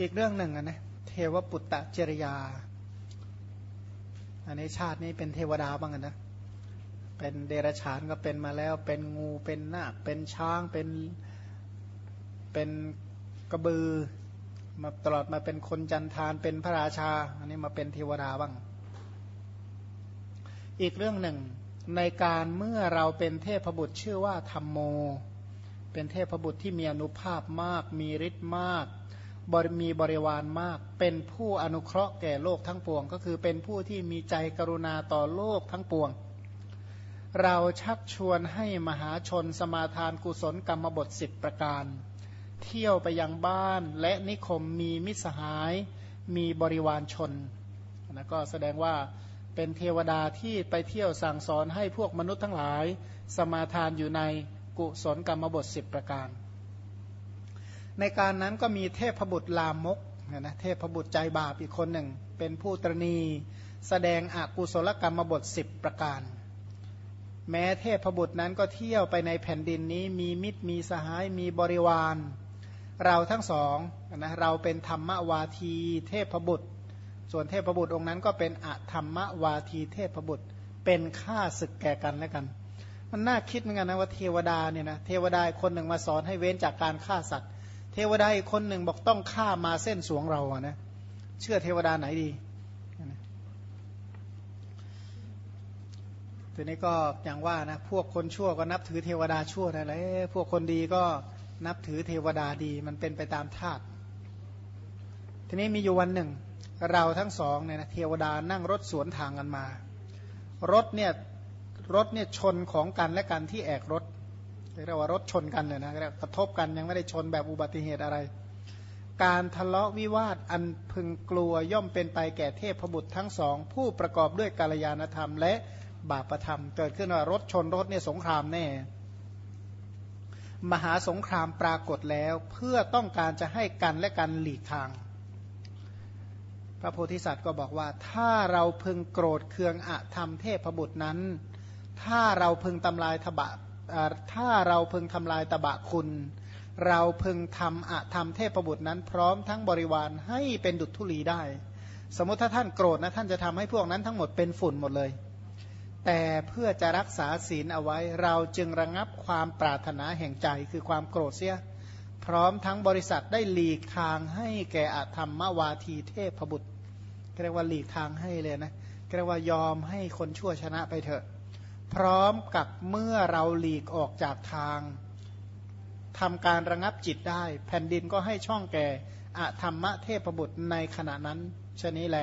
อีกเรื่องหนึ่งนะเทวปุตตะจริยา อันนี้ชาตินี้เป็นเทวดาบ้างนะ เป็นเดรัจฉานก็เป็นมาแล้ว เป็นงูเป็นนาคเป็นช้างเป็นเป็นกระบือ มาตลอดมาเป็นคนจันทานเป็นพระราชา อันนี้มาเป็นเทวดาบ้าง อีกเรื่องหนึ่งในการเมื่อเราเป็นเทพบุตรชื่อว่าธรรมโม เป็นเทพบุตรที่มีอนุภาพมาก มีฤทธิ์มาก บริมีบริวารมาก เป็นผู้อนุเคราะห์แก่โลกทั้งปวง ก็คือเป็นผู้ที่มีใจกรุณาต่อโลกทั้งปวง เราชักชวนให้มหาชนสมาทานกุศลกรรมบทสิบประการ เที่ยวไปยังบ้านและนิคมมีมิสหาย มีบริวารชนนะก็แสดงว่าเป็นเทวดาที่ไปเที่ยวสั่งสอนให้พวกมนุษย์ทั้งหลาย สมาทานอยู่ในกุศลกรรมบทสิบประการ ในการนั้นก็มีเทพบุตรลามกนะเทพบุตรใจบาปอีกคนหนึ่ง เป็นผู้ตรณีแสดงอกุศลกรรมบทสิบประการ แม้เทพบุตรนั้นก็เที่ยวไปในแผ่นดินนี้มีมิตรมีสหายมีบริวาร เราทั้งสองนะเราเป็นธรรมวาทีเทพบุตร ส่วนเทพบุตรองค์นั้นก็เป็นอธรรมวาทีเทพบุตรเป็นข้าศึกแก่กันและกัน มันน่าคิดเหมือนกันนะว่าเทวดาเนี่ยนะเทวดาคนหนึ่งมาสอนให้เว้นจากการฆ่าสัตว์ เทวดาอีกคนหนึ่งบอกต้องฆ่ามาเส้นสวงเราอะนะเชื่อเทวดาไหนดีทีนี้ก็อย่างว่านะพวกคนชั่วก็นับถือเทวดาชั่วนั่นแหละพวกคนดีก็นับถือเทวดาดีมันเป็นไปตามธาตุทีนี้มีอยู่วันหนึ่ง เราทั้งสองเนี่ยนะเทวดานั่งรถสวนทางกันมา รถเนี่ยรถเนี่ยชนของกันและกันที่แอกรถ เรียกว่ารถชนกันเลยนะกระทบกันยังไม่ได้ชนแบบอุบัติเหตุอะไร การทะเลาะวิวาทอันพึงกลัวย่อมเป็นไปแก่เทพบุตรทั้งสอง ผู้ประกอบด้วยกาลยานธรรม และบาปธรรม เกิดขึ้นว่ารถชนรถเนี่ยสงครามแน่ มหาสงครามปรากฏแล้วเพื่อต้องการจะให้กันและกันหลีกทาง พระโพธิสัตว์ก็บอกว่า ถ้าเราพึงโกรธเคืองอะธรรมเทพบุตรนั้น ถ้าเราพึงทำลายทบะ ถ้าเราพึงทำลายตบะคุณ เราพึงทำอะทำเทพบุตรนั้น พร้อมทั้งบริวารให้เป็นดุจธุลีได้ สมมติถ้าท่านโกรธนะท่านจะทำให้พวกนั้นทั้งหมดเป็นฝุ่นหมดเลย แต่เพื่อจะรักษาศีลเอาไว้ เราจึงระงงับความปรารถนาแห่งใจคือความโกรธเสีย พร้อมทั้งบริษัทได้หลีกทางให้แก่อธรรมวาทีเทพบุตรเรียกว่าหลีกทางให้เลยนะเรียกว่ายอมให้คนชั่วชนะไปเถอะ พร้อมกับเมื่อเราหลีกออกจากทางทำการระงับจิตได้ แผ่นดินก็ให้ช่องแก่อธรรมะเทพบุตรในขณะนั้นชนี้แล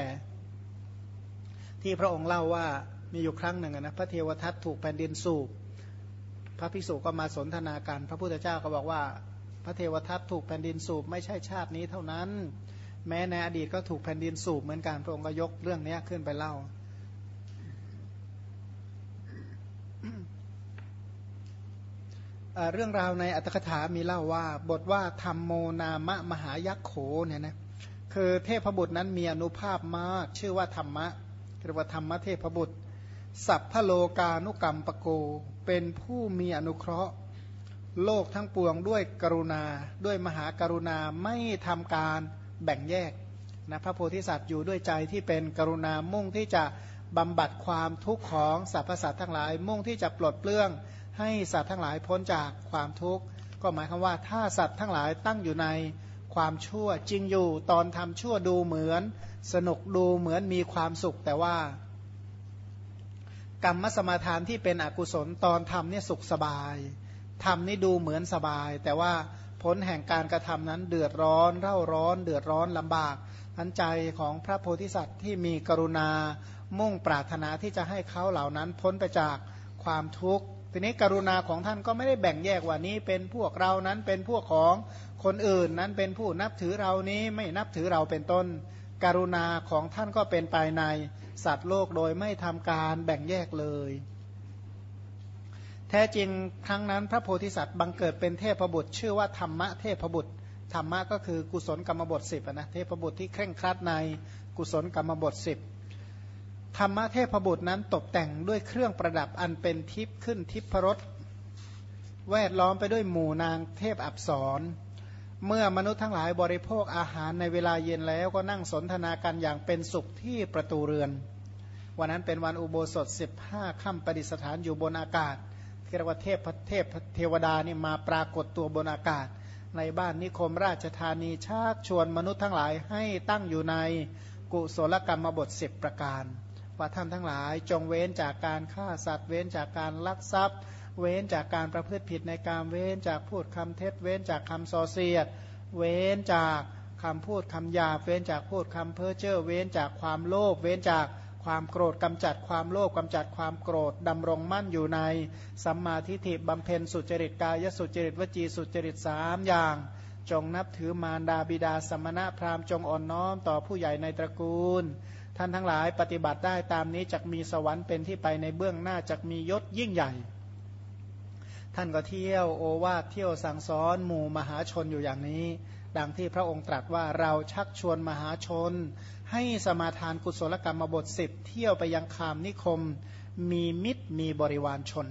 ที่พระองค์เล่าว่ามีอยู่ครั้งหนึ่งนะพระเทวทัตถูกแผ่นดินสูบพระภิกษุก็มาสนทนากัน พระพุทธเจ้าก็บอกว่า พระเทวทัตถูกแผ่นดินสูบไม่ใช่ชาตินี้เท่านั้น แม้ในอดีตก็ถูกแผ่นดินสูบเหมือนกันพระองค์ก็ยกเรื่องนี้ขึ้นไปเล่า เรื่องราวในอัตถกถามีเล่าว่า บทว่าธรรมโมนามะมหายักโขเนี่ยนะคือเทพบุตรนั้นมีอนุภาพมาก ชื่อว่าธรรมะเรียกว่าธรรมะเทพบุตร สัพพโลกานุกรรมปโก เป็นผู้มีอนุเคราะห์ โลกทั้งปวงด้วยกรุณาด้วยมหากรุณาไม่ทำการแบ่งแยกนะพระโพธิสัตว์อยู่ด้วยใจที่เป็นกรุณามุ่งที่จะ บำบัดความทุกข์ของสรรพสัตว์ทั้งหลาย มุ่งที่จะปลดเปลื้องให้สัตว์ทั้งหลายพ้นจากความทุกข์ก็หมายความว่าถ้าสัตว์ทั้งหลายตั้งอยู่ในความชั่วจริงอยู่ตอนทำชั่วดูเหมือน สนุกดูเหมือนมีความสุขแต่ว่า กรรมสมาทานที่เป็นอกุศลตอนทำเนี่ยสุขสบายทำนี่ดูเหมือนสบาย แต่ว่าผลแห่งการกระทำนั้นเดือดร้อนเร่าร้อน เดือดร้อนลำบากทันใจของพระโพธิสัตว์ที่มีกรุณา มุ่งปรารถนาที่จะให้เขาเหล่านั้นพ้นไปจากความทุกข์ทีนี้กรุณาของท่านก็ไม่ได้แบ่งแยกว่านี้เป็นพวกเรานั้นเป็นพวกของคนอื่นนั้นเป็นผู้นับถือเรานี้ไม่นับถือเราเป็นต้น กรุณาของท่านก็เป็นไปในสัตว์โลกโดยไม่ทำการแบ่งแยกเลย แท้จริงครั้งนั้นพระโพธิสัตว์บังเกิดเป็นเทพบุตร ชื่อว่าธรรมะเทพบุตรธรรมะก็คือกุศลกรรมบทสิบนะเทพบุตรที่เคร่งครัดในกุศลกรรมบทสิบ ธรรมเทพบุตรนั้นตกแต่งด้วยเครื่องประดับอันเป็นทิพย์ขึ้นทิพรสแวดล้อมไปด้วยหมู่นางเทพอับสรเมื่อมนุษย์ทั้งหลายบริโภคอาหารในเวลาเย็นแล้วก็นั่งสนทนากันอย่างเป็นสุขที่ประตูเรือน วันนั้นเป็นวันอุโบสถ 15ค่ำประดิษฐานอยู่บนอากาศเรียกว่าเทพเทพเทวดานี่มาปรากฏตัวบนอากาศ ในบ้านนิคมราชธานีชักชวนมนุษย์ทั้งหลายให้ตั้งอยู่ในกุศลกรรมบทสิบประการ ว่าท่านทั้งหลาย จงเว้นจากการฆ่าสัตว์ เว้นจากการลักทรัพย์ เว้นจากการประพฤติผิดในการเว้นจากพูดคำเท็จ เว้นจากคำส่อเสียด เว้นจากคำพูดคำหยาเว้นจากพูดคำเพ้อเจ้อเว้นจากความโลภเว้นจากความโกรธกำจัดความโลภกำจัดความโกรธดำรงมั่นอยู่ในสัมมาทิฏฐิบำเพ็ญสุจริตกายสุจริตวจีสุจริตสามอย่าง จงนับถือมารดาบิดาสมณะพราหมณ์จงอ่อนน้อมต่อผู้ใหญ่ในตระกูล ท่านทั้งหลายปฏิบัติได้ตามนี้จะมีสวรรค์เป็นที่ไปในเบื้องหน้าจะมียศยิ่งใหญ่ ท่านก็เที่ยวโอวาทเที่ยวสั่งสอนหมู่มหาชนอยู่อย่างนี้ ดังที่พระองค์ตรัสว่าเราชักชวนมหาชน ให้สมาทานกุศลกรรมบทสิบเที่ยวไปยังคามนิคม มีมิตรมีบริวารชน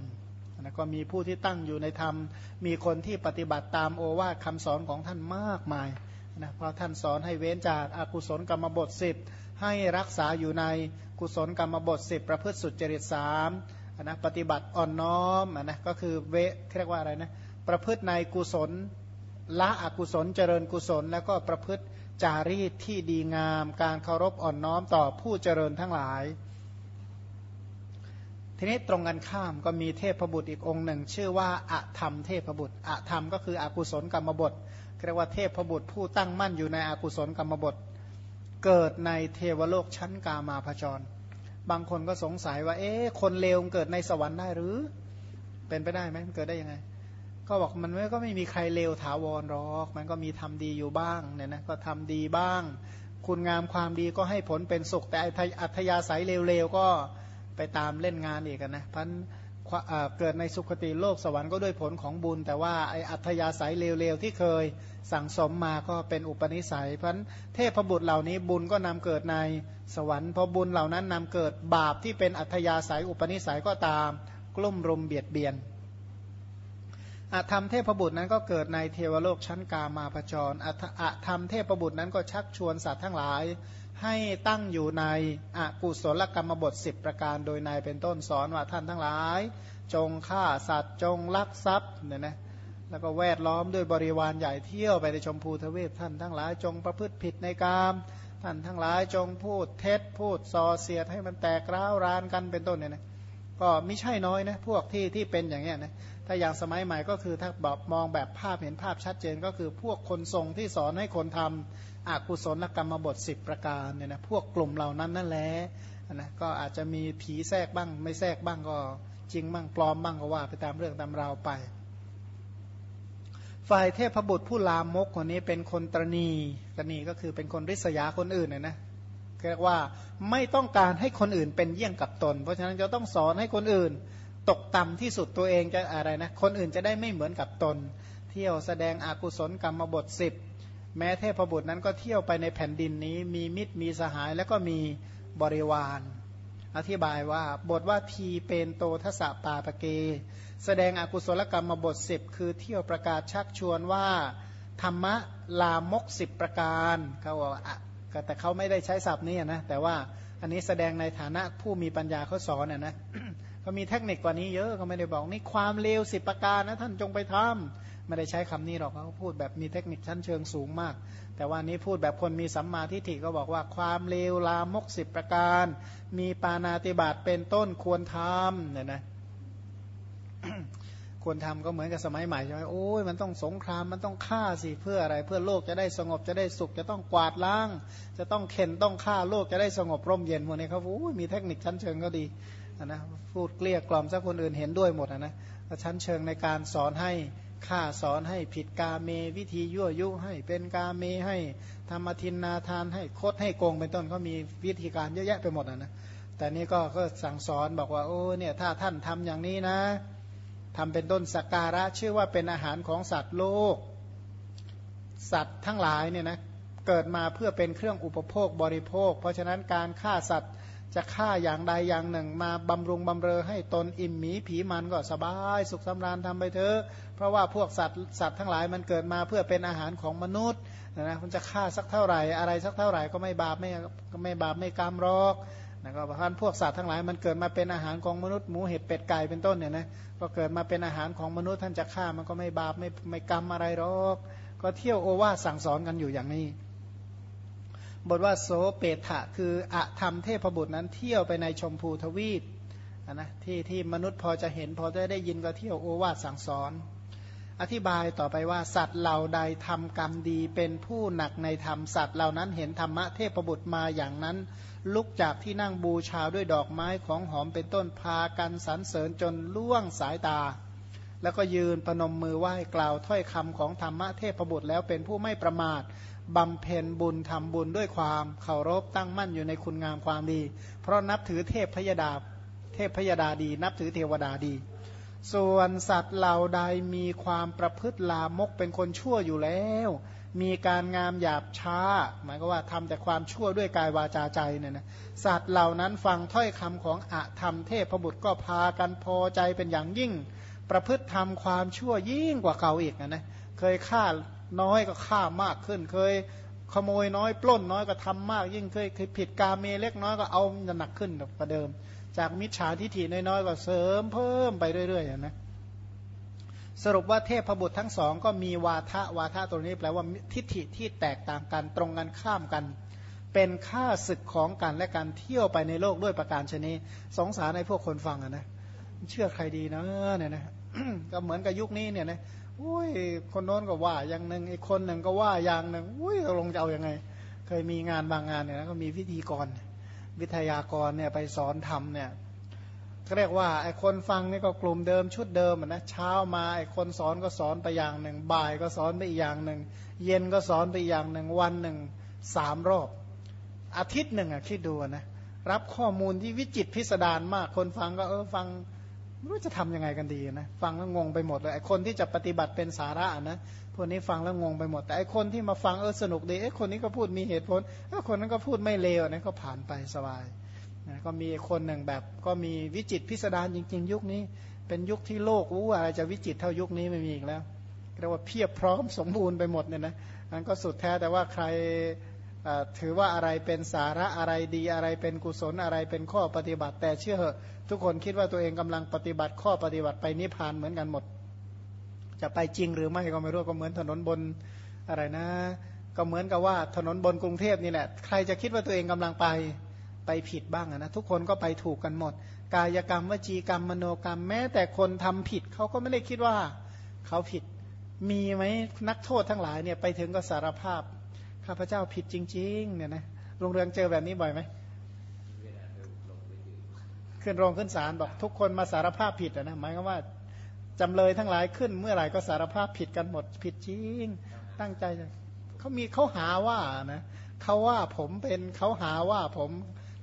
นะก็มีผู้ที่ตั้งอยู่ในธรรม มีคนที่ปฏิบัติตามโอวาทคำสอนของท่านมากมาย นะเพราะท่านสอนให้เว้นจากอากุศลกรรมบทสิบให้รักษาอยู่ในกุศลกรรมบทสิบประพฤติสุจริตสามนะปฏิบัติอ่อนน้อมนะก็คือเวเรียกว่าอะไรนะประพฤติในกุศลละอกุศลเจริญกุศล แล้วก็ประพฤติจารีตที่ดีงาม การเคารพอ่อนน้อมต่อผู้เจริญทั้งหลาย ทีนี้ตรงกันข้ามก็มีเทพบุตรอีกองค์หนึ่ง ชื่อว่าอะธรรมเทพบุตรอะธรรมก็คืออกุศลกรรมบท เรียกว่าเทพบุตรผู้ตั้งมั่นอยู่ในอากุศลกรรมบท เกิดในเทวโลกชั้นกามาพจร บางคนก็สงสัยว่า เอ๊ะคนเลวเกิดในสวรรค์ได้หรือ เป็นไปได้ไหมมันเกิดได้ยังไง ก็บอกมันไม่ก็ไม่มีใครเลวถาวรหรอก มันก็มีทำดีอยู่บ้างเนี่ยนะก็ทำดีบ้าง คุณงามความดีก็ให้ผลเป็นสุขแต่อัธยาศัยเลวๆก็ไปตามเล่นงานอีกนะพัน เกิดในสุคติโลกสวรรค์ก็ด้วยผลของบุญ แต่ว่าไออัธยาศัยเลวๆที่เคยสั่งสมมาก็เป็นอุปนิสัย เพันเทพบุตรเหล่านี้บุญก็นำเกิดในสวรรค์พอบุญเหล่านั้นนำเกิดบาปที่เป็นอัธยาศัยอุปนิสัยก็ตามกลุ่มรุมเบียดเบียน อาธรรมเทพบุตรนั้นก็เกิดในเทวโลกชั้นกามาพจรอาธรรมเทพบุตรนั้นก็ชักชวนสัตว์ทั้งหลาย ให้ตั้งอยู่ในอกุศลกรรมบท 10 ประการโดยนายเป็นต้นสอนว่าท่านทั้งหลาย จงฆ่าสัตว์จงลักทรัพย์เนี่ยนะแล้วก็แวดล้อมด้วยบริวารใหญ่เที่ยวไปในชมพูทวีปท่านทั้งหลายจงประพฤติผิดในกามท่านทั้งหลายจงพูดเท็จพูดส่อเสียดให้มันแตกร้าวรานกันเป็นต้นเนี่ยนะก็ไม่ใช่น้อยนะพวกที่ที่เป็นอย่างเงี้ยนะ ถ้าอย่างสมัยใหม่ก็คือถ้าแบบมองแบบภาพเห็นภาพชัดเจนก็คือพวกคนทรงที่สอนให้คนทำอกุศลกรรมบท 10 ประการเนี่ยนะพวกกลุ่มเหล่านั้นนั่นแหละนะก็อาจจะมีผีแทรกบ้าง ไม่แทรกบ้างก็จริงบ้างปลอมบ้างก็ว่าไปตามเรื่องตามราวไป ฝ่ายเทพบุตรผู้ลามกคนนี้เป็นคนตรณีตรณีก็คือเป็นคนริษยาคนอื่นเนี่ยนะเรียกว่าไม่ต้องการให้คนอื่นเป็นเยี่ยงกับตน เพราะฉะนั้นจะต้องสอนให้คนอื่น ตกต่ำที่สุดตัวเองจะอะไรนะคนอื่นจะได้ไม่เหมือนกับตน เที่ยวแสดงอากุศลกรรมบทสิบแม้เทพบุตรนั้นก็เที่ยวไปในแผ่นดินนี้ มีมิตรมีสหายแล้วก็มีบริวาร อธิบายว่าบทว่าทีเป็นโตทศปาปเก แสดงอากุศลกรรมบทสิบคือเที่ยวประกาศชักชวนว่า ธรรมะลามกสิบประการเขาบอกแต่เขาไม่ได้ใช้ศัพท์นี้นะแต่ว่าอันนี้แสดงในฐานะผู้มีปัญญาเขาสอนนะ ก็มีเทคนิคกว่านี้เยอะก็ไม่ได้บอกนี่ความเลวสิบประการนะท่านจงไปทำไม่ได้ใช้คำนี้หรอกเขาพูดแบบมีเทคนิคชั้นเชิงสูงมาก แต่ว่านี้พูดแบบคนมีสัมมาทิฏฐิก็บอกว่าความเลวลามกสิบประการ มีปานาติบาตเป็นต้นควรทำเนี่ยนะควรทำก็เหมือนกับสมัยใหม่ใช่ไหมโอ้ยมันต้องสงครามมันต้องฆ่าสิเพื่ออะไร เพื่อโลกจะได้สงบจะได้สุขจะต้องกวาดล้าง จะต้องเข็นต้องฆ่าโลกจะได้สงบร่มเย็นพวกนี้เขาโอ้ยมีเทคนิคชั้นเชิงก็ดี นะพูดเกลี้ยกล่อมซะคนอื่นเห็นด้วยหมดนะชั้นเชิงในการสอนให้ฆ่าสอนให้ผิดกาเมวิธียั่วยุให้เป็นกาเมให้ธรรมทินนาทานให้คดให้โกงเป็นต้นก็มีวิธีการเยอะแยะไปหมดนะแต่นี่ก็ก็สั่งสอนบอกว่าโอ้เนี่ยถ้าท่านทำอย่างนี้นะทำเป็นต้นสักการะชื่อว่าเป็นอาหารของสัตว์โลก สัตว์ทั้งหลายเนี่ยนะเกิดมาเพื่อเป็นเครื่องอุปโภคบริโภค เพราะฉะนั้นการฆ่าสัตว์ จะฆ่าอย่างใดอย่างหนึ่ง มาบำรุงบำเรอให้ตนอิ่มหมีผีมันก็สบายสุขสำราญทำไปเถอะ เพราะว่าพวกสัตว์สัตว์ทั้งหลายมันเกิดมาเพื่อเป็นอาหารของมนุษย์นะมันจะฆ่าสักเท่าไหร่อะไรสักเท่าไหร่ก็ไม่บาปไม่ไม่บาปไม่กรรมรอกนะก็เพราะพวกสัตว์ทั้งหลายมันเกิดมาเป็นอาหารของมนุษย์หมูเห็ดเป็ดไก่เป็นต้นเนี่ยนะก็เกิดมาเป็นอาหารของมนุษย์ท่านจะฆ่ามันก็ไม่บาปไม่ไม่กรรมอะไรหรอก ก็เที่ยวโอวาสั่งสอนกันอยู่อย่างนี้ บทว่าโสเปถะคืออะธรรมเทพบุตรนั้นเที่ยวไปในชมพูทวีปนะที่ที่มนุษย์พอจะเห็นพอจะได้ยินก็เที่ยวโอวาสั่งสอน อธิบายต่อไปว่าสัตว์เหล่าใดทำกรรมดีเป็นผู้หนักในธรรมสัตว์เหล่านั้นเห็นธรรมะเทพบุตรมาอย่างนั้น ลุกจากที่นั่งบูชาด้วยดอกไม้ของหอมเป็นต้นพากันสรรเสริญจนล่วงสายตา แล้วก็ยืนประนมมือไหว้กล่าวถ้อยคำของธรรมะเทพบุตรแล้วเป็นผู้ไม่ประมาท บำเพ็ญบุญทำบุญด้วยความเคารพตั้งมั่นอยู่ในคุณงามความดี เพราะนับถือเทพพยดาเทพพยดาดี นับถือเทวดาดี ส่วนสัตว์เหล่าใดมีความประพฤติลามกเป็นคนชั่วอยู่แล้ว มีการงามหยาบช้า หมายก็ว่าทำแต่ความชั่วด้วยกายวาจาใจเนี่ยนะสัตว์เหล่านั้นฟังถ้อยคำของอะธรรมเทพบุตรก็พากันพอใจเป็นอย่างยิ่ง ประพฤติทำความชั่วยิ่งกว่าเขาอีกนะนะเคยฆ่า น้อยก็ฆ่ามากขึ้น เคยขโมยน้อยปล้นน้อยก็ทำมากยิ่งเคยเคยผิดกาเมเล็กน้อยก็เอาหนักขึ้นกว่าเดิม จากมิจฉาทิฏฐิน้อยๆก็เสริมเพิ่มไปเรื่อยๆนะสรุปว่าเทพบุตรทั้งสองก็มีวาทะวาทะตัวนี้แปลว่าทิฏฐิที่แตกต่างกันตรงกันข้ามกัน เป็นค่าศึกของกันและการเที่ยวไปในโลกด้วยประการชนีสงสารในพวกคนฟังอะนะเชื่อใครดีนะเนี่ยนะก็เหมือนกับยุคนี้เนี่ยนะ อุ้ยคนโน้นก็ว่าอย่างหนึ่งไอีกคนหนึ่งก็ว่าอย่างหนึ่งอุ้ยลงจะเอาอยัางไง เคยมีงานบางงานเนี่ยนะก็มีพิธีกร วิทยากรเนี่ยไปสอนทำเนี่ยเรียกว่าไอ้คนฟังนี่ก็กลุ่มเดิมชุดเดิมนะเช้ามาไอ้คนสอนก็สอนไปอย่างหนึ่ง บ่ายก็สอนไปอีกอย่างหนึ่ง เย็นก็สอนไปอย่างหนึ่งวันหนึ่งสามรอบ อาทิตย์หนึ่งอะคิดดูนะรับข้อมูลที่วิจิตพิสดารมากคนฟังก็เออฟัง ไม่รู้จะทํำยังไงกันดีนะฟังแล้วงงไปหมดเลยไอ้คนที่จะปฏิบัติเป็นสาระนะพวกนี้ฟังแล้วงงไปหมด แต่ไอ้คนที่มาฟังเออสนุกดีไอ้คนนี้ก็พูดมีเหตุผลไอ้คนนั้นก็พูดไม่เลวนะก็ผ่านไปสบายนะก็มีคนหนึ่งแบบก็มีวิจิตพิสดารจริง ๆ ยุคนี้ เป็นยุคที่โลกรู้อะไรจะวิจิตเท่ายุคนี้ไม่มีอีกแล้วเรียกว่าเพียบพร้อมสมบูรณ์ไปหมดเนี่ยนะนั้นก็สุดแท้แต่ว่าใคร ถือว่าอะไรเป็นสาระอะไรดีอะไรเป็นกุศลอะไรเป็นข้อปฏิบัติ แต่เชื่อเหอะ ทุกคนคิดว่าตัวเองกำลังปฏิบัติข้อปฏิบัติไปนิพพานเหมือนกันหมด จะไปจริงหรือไม่ก็ไม่รู้ก็เหมือนถนนบนอะไรนะ ก็เหมือนกับว่าถนนบนกรุงเทพนี่แหละใครจะคิดว่าตัวเองกำลังไปไปผิดบ้างนะทุกคนก็ไปถูกกันหมด กายกรรมวจีกรรมมโนกรรมแม้แต่คนทำผิดเขาก็ไม่ได้คิดว่าเขาผิดมีไหมนักโทษทั้งหลายเนี่ยไปถึงก็สารภาพ ข้าพเจ้าผิดจริง ๆ เนี่ยนะโรงเรียนเจอแบบนี้บ่อยไหมขึ้นโรงขึ้นศาลบอกทุกคนมาสารภาพผิดนะหมายความว่าจำเลยทั้งหลายขึ้น เมื่อไหร่ก็สารภาพผิดกันหมดผิดจริง ตั้งใจเขามีเขาหาว่านะเขาว่าผมเป็นเขาหาว่าผม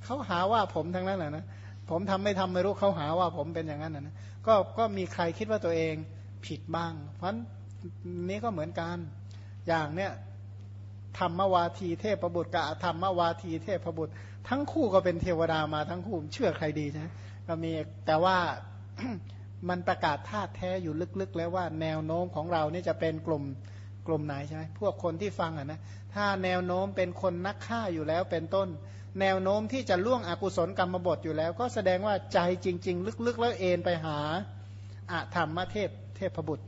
เขาหาว่าผมทั้งนั้นแหละนะผมทำไม่ทำไม่รู้เขาหาว่าผมเป็นอย่างนั้นนะก็ก็มีใครคิดว่าตัวเองผิดบ้าง เพราะนี้ก็เหมือนกันอย่างเนี้ย ธรรมวาทีเทพบุตรกับธรรมวาทีเทพบุตร ทั้งคู่ก็เป็นเทวดามาทั้งคู่เชื่อใครดีใช่ก็มีแต่ว่ามันประกาศธาตุแท้อยู่ลึกๆ แล้วว่าแนวโน้มของเรานี่จะเป็นกลุ่มกลุ่มไหนใช่ไหมพวกคนที่ฟังอะนะถ้าแนวโน้มเป็นคนนักฆ่าอยู่แล้วเป็นต้น แนวโน้มที่จะล่วงอกุศลกรรมบทอยู่แล้ว ก็แสดงว่าใจจริง ๆ ลึกๆ แล้วเอ็นไปหาอะธรรมเทพเทพบุตร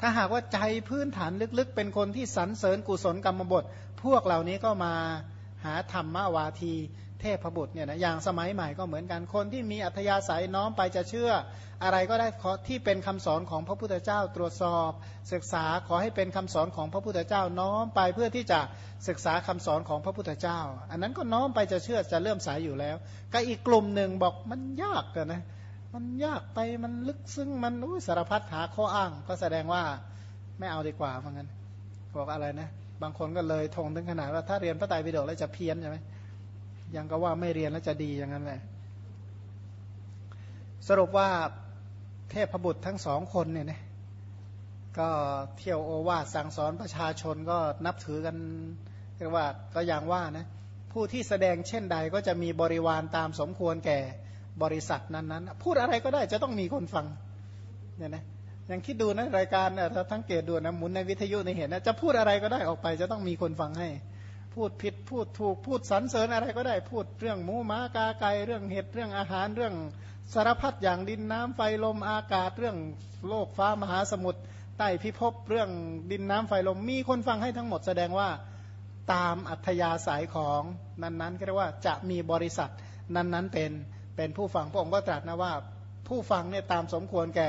ถ้าหากว่าใจพื้นฐานลึกๆ เป็นคนที่สรรเสริญกุศลกรรมบท พวกเหล่านี้ก็มาหาธรรมวาทีเทพบุตรเนี่ยนะอย่างสมัยใหม่ก็เหมือนกันคนที่มีอัธยาศัยน้อมไปจะเชื่อ อะไรก็ได้ขอที่เป็นคำสอนของพระพุทธเจ้าตรวจสอบ ศึกษาขอให้เป็นคำสอนของพระพุทธเจ้าน้อมไปเพื่อที่จะศึกษาคำสอนของพระพุทธเจ้า อันนั้นก็น้อมไปจะเชื่อจะเลื่อมสายอยู่แล้ว ก็อีกกลุ่มหนึ่งบอกมันยากกันนะ มันยากไปมันลึกซึ้งมันอุ้ยสารพัดหาข้ออ้าง ก็แสดงว่าไม่เอาดีกว่าเพราะงั้นบอกอะไรนะ บางคนก็เลยทงถึงขนาดว่าถ้าเรียนพระไตรปิฎกแล้วจะเพี้ยนใช่ไหมยังก็ว่าไม่เรียนแล้วจะดีอย่างนั้นแหละสรุปว่าเทพบุตรทั้งสองคนเนี่ยนะก็เที่ยวโอวาสสั่งสอนประชาชนก็นับถือกันเรียกว่าก็อย่างว่านะผู้ที่แสดงเช่นใดก็จะมีบริวารตามสมควรแก่ บริษัทนั้นๆ พูดอะไรก็ได้จะต้องมีคนฟังเนี่ยนะยังคิดดูนะรายการถ้าทั้งเกตดูนะหมุนในวิทยุในเห็นนะจะพูดอะไรก็ได้ออกไป จะต้องมีคนฟังให้ พูดผิดพูดถูกพูดสรรเสริญอะไรก็ได้พูดเรื่องหมูม้ากาไก่เรื่องเห็ดเรื่องอาหารเรื่องสารพัดอย่างดินน้ำไฟลมอากาศเรื่องโลกฟ้ามหาสมุทรใต้พิภพเรื่องดินน้ำไฟลมมีคนฟังให้ทั้งหมดแสดงว่าตามอัธยาศัยของนั้นๆก็เรียกว่าจะมีบริษัทนั้นๆเป็น เป็นผู้ฟังพระองค์ก็ตรัสนะว่า ผู้ฟังเนี่ยตามสมควรแก่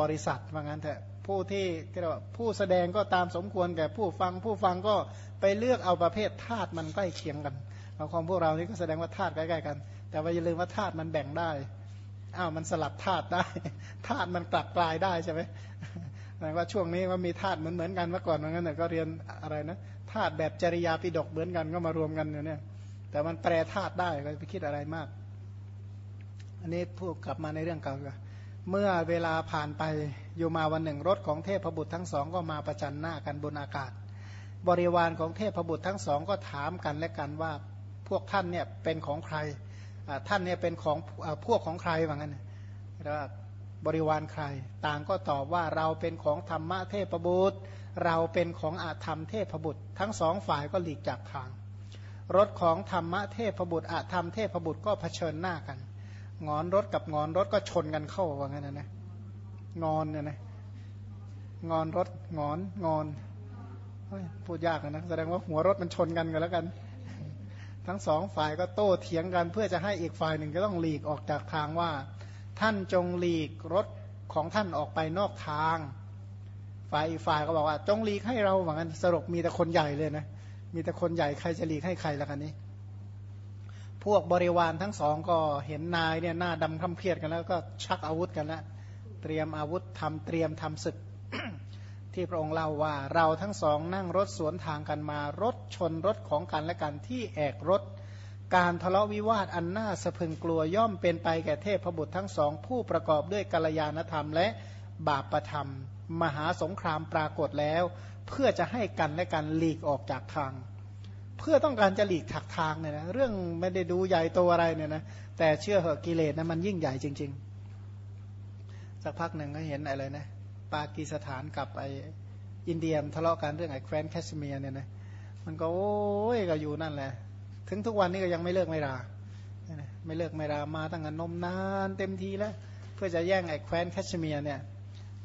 บริษัทว่างั้นเถอะผู้ที่เรียกว่าผู้แสดงก็ตามสมควรแก่ผู้ฟัง ผู้ฟังก็ไปเลือกเอาประเภทธาตุมันใกล้เคียงกันเอาของพวกเรานี่ก็แสดงว่าธาตุใกล้ๆกัน แต่ว่าอย่าลืมว่าธาตุมันแบ่งได้อ้าวมันสลับธาตุได้ธาตุมันกลับกลายได้ใช่ไหมแสดงว่าช่วงนี้ว่ามีธาตุเหมือนเหมือนกันเมื่อก่อนเหมือนกันแต่ก็เรียนอะไรนะธาตุแบบจริยาปิดกเหมือนกันก็มารวมกันเนี่ยแต่มันแปรธาตุได้ก็ไปคิดอะไรมาก อันนี้พูดกลับมาในเรื่องเก่าเมื่อเวลาผ่านไปอยู่มาวันหนึ่งรถของเทพบุตรทั้งสองก็มาประจันหน้ากันบนอากาศ บริวารของเทพบุตรทั้งสองก็ถามกันและกันว่าพวกท่านเนี่ยเป็นของใครท่านเนี่ยเป็นของพวกของใครว่างั้นเรียกว่าบริวารใคร ต่างก็ตอบว่าเราเป็นของธรรมะเทพบุตร เราเป็นของอาธรรมเทพบุตร ทั้งสองฝ่ายก็หลีกจากทาง รถของธรรมะเทพบุตรอาธรรมเทพบุตรก็เผชิญหน้ากัน งอนรถกับงอนรถก็ชนกันเข้าว่างั้นนะนะงอนเนี่ยนะงอนรถงอนงอนพูดยากนะแสดงว่าหัวรถมันชนกันกันแล้วกัน ทั้งสองฝ่ายก็โต้เถียงกันเพื่อจะให้อีกฝ่ายหนึ่งก็ต้องหลีกออกจากทางว่า ท่านจงหลีกรถของท่านออกไปนอกทาง ฝ่ายอีกฝ่ายก็บอกว่า จงหลีกให้เราเหมือนกันสรุปมีแต่คนใหญ่เลยนะมีแต่คนใหญ่ใครจะหลีกให้ใครละกันนี้ พวกบริวารทั้งสองก็เห็นนายเนี่ยหน้าดำคำเพียดกันแล้วก็ชักอาวุธกันแล้วเตรียมอาวุธทำเตรียมทำศึก ที่พระองค์เล่าว่าเราทั้งสองนั่งรถสวนทางกันมารถชนรถของกันและกันที่แอกรถ การทะเลาะวิวาทอันน่าสะพึงกลัวย่อมเป็นไปแก่เทพบุตรทั้งสอง ผู้ประกอบด้วยกัลยาณธรรมและบาปประธรรม มหาสงครามปรากฏแล้ว เพื่อจะให้กันและกันหลีกออกจากทาง เพื่อต้องการจะหลีกถักทางเนี่ยนะเรื่องไม่ได้ดูใหญ่โตอะไรเนี่ยนะแต่เชื่อเหอะกิเลสนะมันยิ่งใหญ่จริง ๆ สักพักหนึ่งก็เห็นอะไรนะปากีสถานกับไออินเดียมทะเลาะกันเรื่องไอแคว้นแคชเมียร์เนี่ยนะมันก็โอ้ยก็อยู่นั่นแหละ ถึงทุกวันนี้ก็ยังไม่เลิกไม่ราไม่เลิกไม่รามาตั้งแต่นมนานเต็มทีแล้ว เพื่อจะแย่งไอแคว้นแคชเมียร์เนี่ย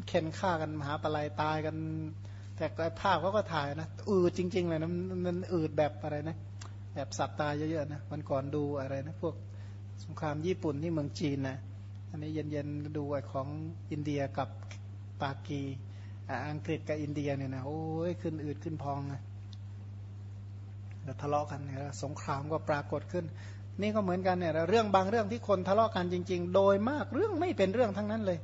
เข็นฆ่ากันมหาปลายตายกัน แต่ภาพเขาก็ถ่ายนะอืดจริงๆเลยนะมันอืดแบบอะไรนะแบบสัตว์ตาเยอะๆนะวันก่อนดูอะไรนะพวกสงครามญี่ปุ่นที่เมืองจีนนะอันนี้เย็นๆดูไอของอินเดียกับปากีอังกฤษกับอินเดียเนี่ยนะโอ้ยขึ้นอืดขึ้นพองนะทะเลาะกันเนี่ยสงครามก็ปรากฏขึ้น นี่ก็เหมือนกันเนี่ยเรื่องบางเรื่องที่คนทะเลาะกันจริง ๆ โดยมากเรื่องไม่เป็นเรื่องทั้งนั้นเลย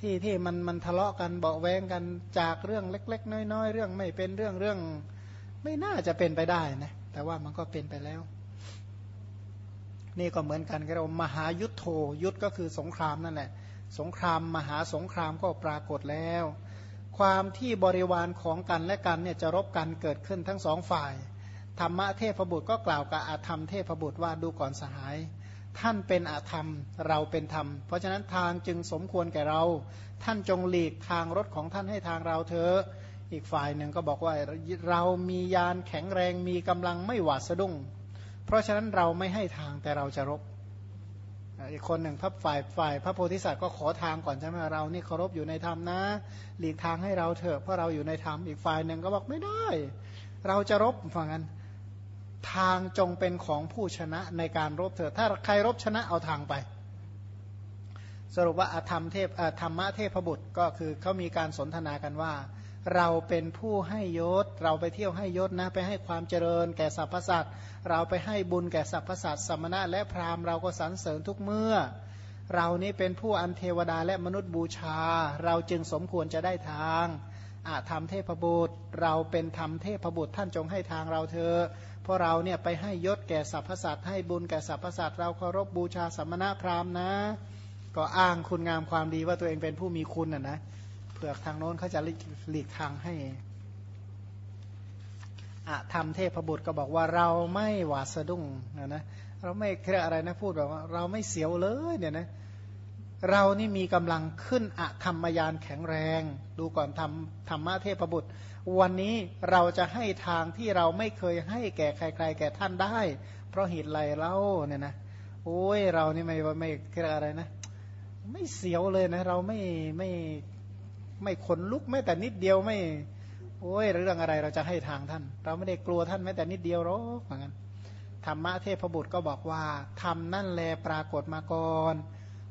ที่ที่มันมันทะเลาะกันเบาแวงกันจากเรื่องเล็ก ๆ น้อย ๆ เรื่องไม่เป็นเรื่องเรื่อง ไม่น่าจะเป็นไปได้นะแต่ว่ามันก็เป็นไปแล้ว นี่ก็เหมือนกันเรามหายุทธโธยุทธก็คือสงครามนั่นแหละสงครามมหาสงครามก็ปรากฏแล้ว ความที่บริวารของกันและกันเนี่ยจะรบกันเกิดขึ้นทั้งสองฝ่ายธรรมะเทพบุตรก็กล่าวกับอาธรรมเทพบุตรว่าดูก่อนสหาย ท่านเป็นอาธรรม เราเป็นธรรม เพราะฉะนั้นทางจึงสมควรแก่เรา ท่านจงหลีกทางรถของท่านให้ทางเราเถอะอีกฝ่ายหนึ่งก็บอกว่าเรามียานแข็งแรงมีกำลังไม่หวาดสะดุ้ง เพราะฉะนั้นเราไม่ให้ทางแต่เราจะรบอีกคนหนึ่งพระฝ่ายฝ่ายพระโพธิสัตว์ก็ขอทางก่อนใช่ไหมเรานี่เคารพอยู่ในธรรมนะ หลีกทางให้เราเถอะเพราะเราอยู่ในธรรมอีกฝ่ายหนึ่งก็บอกไม่ได้ เราจะรบฟังกัน ทางจงเป็นของผู้ชนะในการรบเถอะถ้าใครรบชนะเอาทางไป สรุปว่าอธรรมเทพธรรมะเทพบุตรก็คือเขามีการสนทนากันว่า เราเป็นผู้ให้ยศ เราไปเที่ยวให้ยศนะไปให้ความเจริญแก่สรรพสัตว์เราไปให้บุญแก่สรรพสัตว์สมณะและพราหมณ์เราก็สรรเสริญทุกเมื่อ เรานี้เป็นผู้อันเทวดาและมนุษย์บูชา เราจึงสมควรจะได้ทางอาธรรมเทพบุตร เราเป็นธรรมเทพบุตรท่านจงให้ทางเราเถอะ เพราะเราเนี่ยไปให้ยศแก่สรรพสัตว์ให้บุญแก่สรรพสัตว์เราเคารพบูชาสัมณะพราหมณ์นะ ก็อ้างคุณงามความดีว่าตัวเองเป็นผู้มีคุณน่ะนะเผื่อทางโน้นเขาจะหลีกทางให้อะธรรมเทพบุตรก็บอกว่าเราไม่หวาดสะดุ้งนะนะเราไม่เครียอะไรนะพูดแบบว่า เราไม่เสียวเลยเนี่ยนะเรานี่มีกำลังขึ้นอะธรรมยานแข็งแรง ดูก่อนทำธรรมะเทพบุตร วันนี้เราจะให้ทางที่เราไม่เคยให้แก่ใคร ๆ แก่ท่านได้ เพราะเหตุไรเล่าเนี่ยนะโอ้ยเรานี่ไม่ไม่ครียอะไรนะ ไม่เสียวเลยนะ เราไม่ไม่ไม่ขนลุกแม้แต่นิดเดียวไม่โอ้ยเรื่องอะไรเราจะให้ทางท่าน เราไม่ได้กลัวท่านแม้แต่นิดเดียวหรอกเหมือนกันธรรมะเทพบุตรก็บอกว่าทำนั่นแลปรากฏมาก่อน